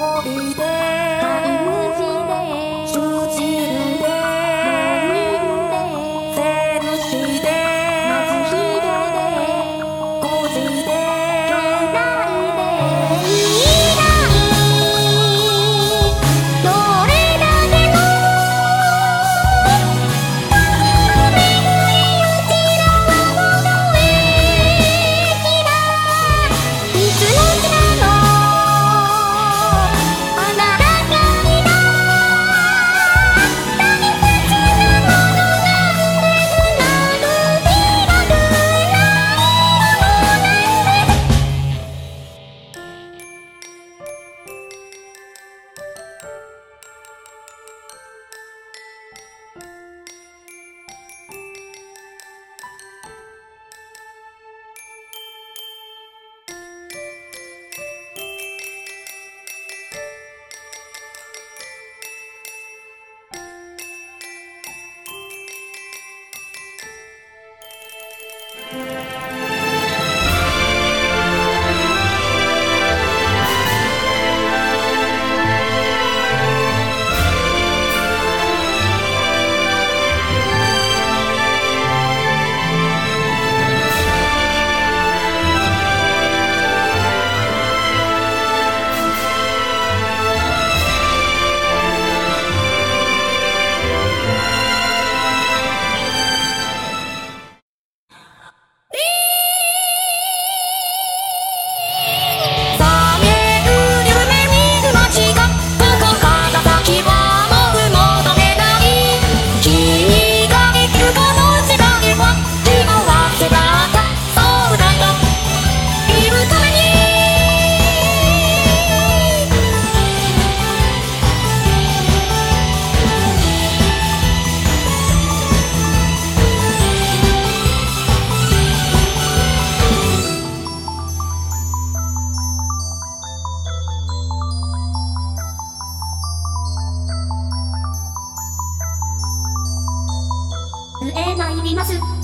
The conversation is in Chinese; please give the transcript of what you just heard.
我一个ります。